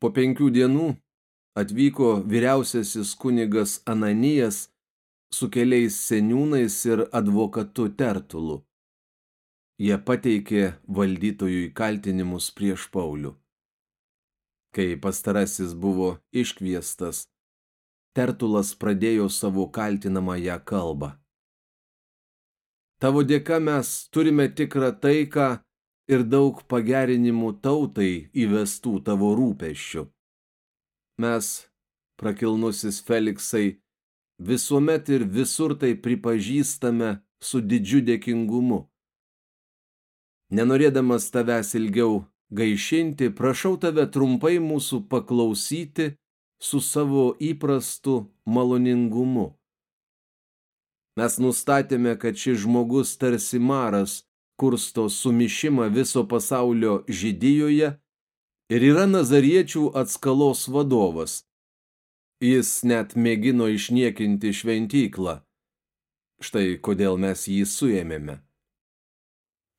Po penkių dienų atvyko vyriausiasis kunigas Ananijas su keliais seniūnais ir advokatu Tertulu. Jie pateikė valdytojui kaltinimus prieš Paulių. Kai pastarasis buvo iškviestas, Tertulas pradėjo savo kaltinamąją kalbą. Tavo dėka mes turime tikrą taiką ir daug pagerinimų tautai įvestų tavo rūpeščių. Mes, prakilnusis Feliksai, visuomet ir visur tai pripažįstame su didžiu dėkingumu. Nenorėdamas tavęs ilgiau gaišinti, prašau tave trumpai mūsų paklausyti su savo įprastu maloningumu. Mes nustatėme, kad šis žmogus tarsi maras kursto sumišimą viso pasaulio žydijoje ir yra nazariečių atskalos vadovas. Jis net mėgino išniekinti šventyklą. Štai kodėl mes jį suėmėme.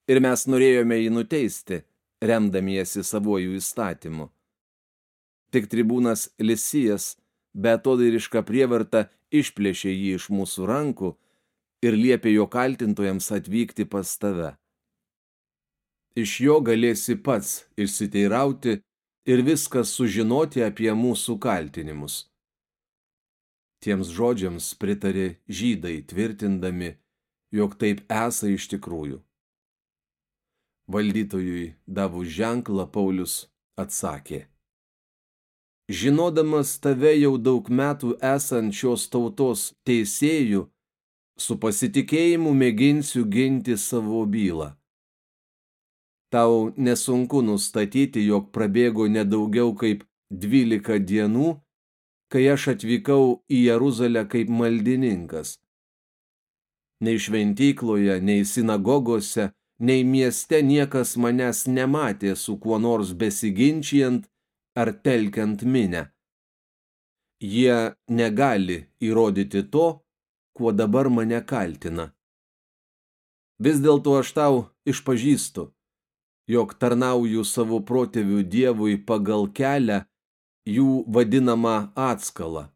Ir mes norėjome jį nuteisti, remdamiesi savojų įstatymu. Tik tribūnas Lisijas, betodarišką prievartą, išplėšė jį iš mūsų rankų ir liepė jo kaltintojams atvykti pas tave. Iš jo galėsi pats išsiteirauti ir viskas sužinoti apie mūsų kaltinimus. Tiems žodžiams pritarė žydai tvirtindami, jog taip esą iš tikrųjų. Valdytojui davus ženklą Paulius atsakė. Žinodamas tave jau daug metų esant šios tautos teisėjų, su pasitikėjimu mėginsiu ginti savo bylą. Tau nesunku nustatyti, jog prabėgo nedaugiau kaip 12 dienų, kai aš atvykau į Jeruzalę kaip maldininkas. Nei šventykloje, nei sinagogose, nei mieste niekas manęs nematė su kuo nors besiginčiant ar telkiant minę. Jie negali įrodyti to, kuo dabar mane kaltina. Vis dėlto aš tau išpažįstu, jog tarnauju savo protėvių dievui pagal kelią jų vadinamą atskalą.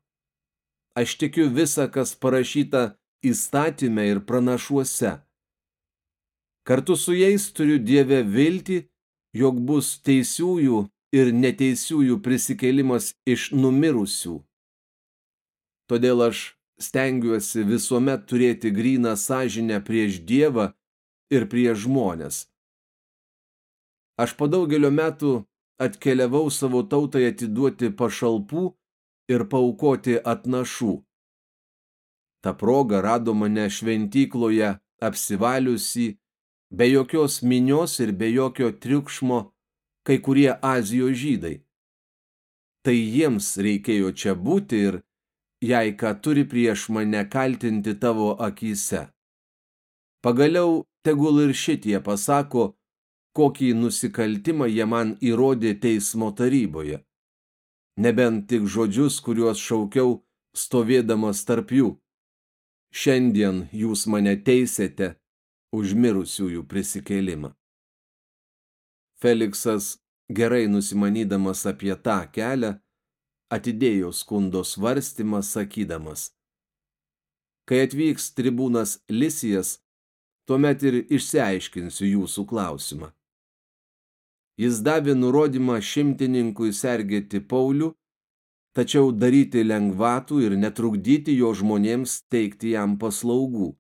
Aš tikiu visą, kas parašyta įstatymę ir pranašuose. Kartu su jais turiu Dievę viltį, jog bus teisiųjų ir neteisiųjų prisikėlimas iš numirusių. Todėl aš stengiuosi visuomet turėti gryną sąžinę prieš Dievą ir prieš žmonės. Aš po daugelio metų atkeliavau savo tautai atiduoti pašalpų ir paukoti atnašų. Ta proga rado mane šventykloje apsivaliusi, be jokios minios ir be jokio triukšmo, kai kurie Azijos žydai. Tai jiems reikėjo čia būti ir jei ką turi prieš mane kaltinti tavo akise. Pagaliau tegul ir šitie pasako, kokį nusikaltimą jie man įrodė teismo taryboje. Nebent tik žodžius, kuriuos šaukiau, stovėdamas tarp jų. Šiandien jūs mane teisėte už mirusiųjų prisikėlimą. Feliksas, gerai nusimanydamas apie tą kelią, atidėjo skundo svarstymą sakydamas. Kai atvyks tribūnas Lisijas, tuomet ir išsiaiškinsiu jūsų klausimą. Jis davė nurodymą šimtininkui sergėti Paulių, tačiau daryti lengvatų ir netrukdyti jo žmonėms teikti jam paslaugų.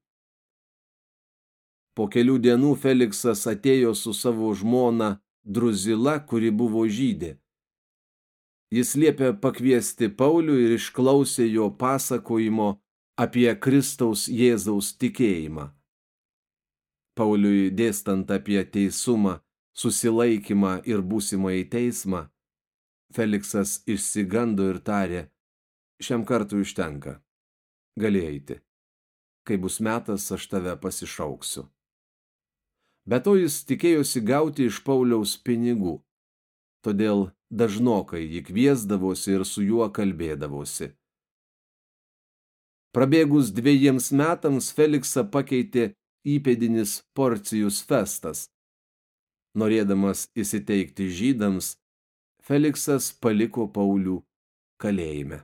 Po kelių dienų Feliksas atėjo su savo žmona Druzila, kuri buvo žydė. Jis liepė pakviesti Paulių ir išklausė jo pasakojimo apie Kristaus Jėzaus tikėjimą. Pauliui dėstant apie teisumą, susilaikymą ir būsimą į teismą, Feliksas išsigando ir tarė, šiam kartu užtenka. Gali eiti. Kai bus metas, aš tave pasišauksiu. Be to jis tikėjosi gauti iš Pauliaus pinigų. Todėl dažnokai jį kviesdavosi ir su juo kalbėdavosi. Prabėgus dviejiems metams Feliksą pakeitė įpėdinis Porcijus Festas. Norėdamas įsiteikti žydams, Feliksas paliko Paulių kalėjime.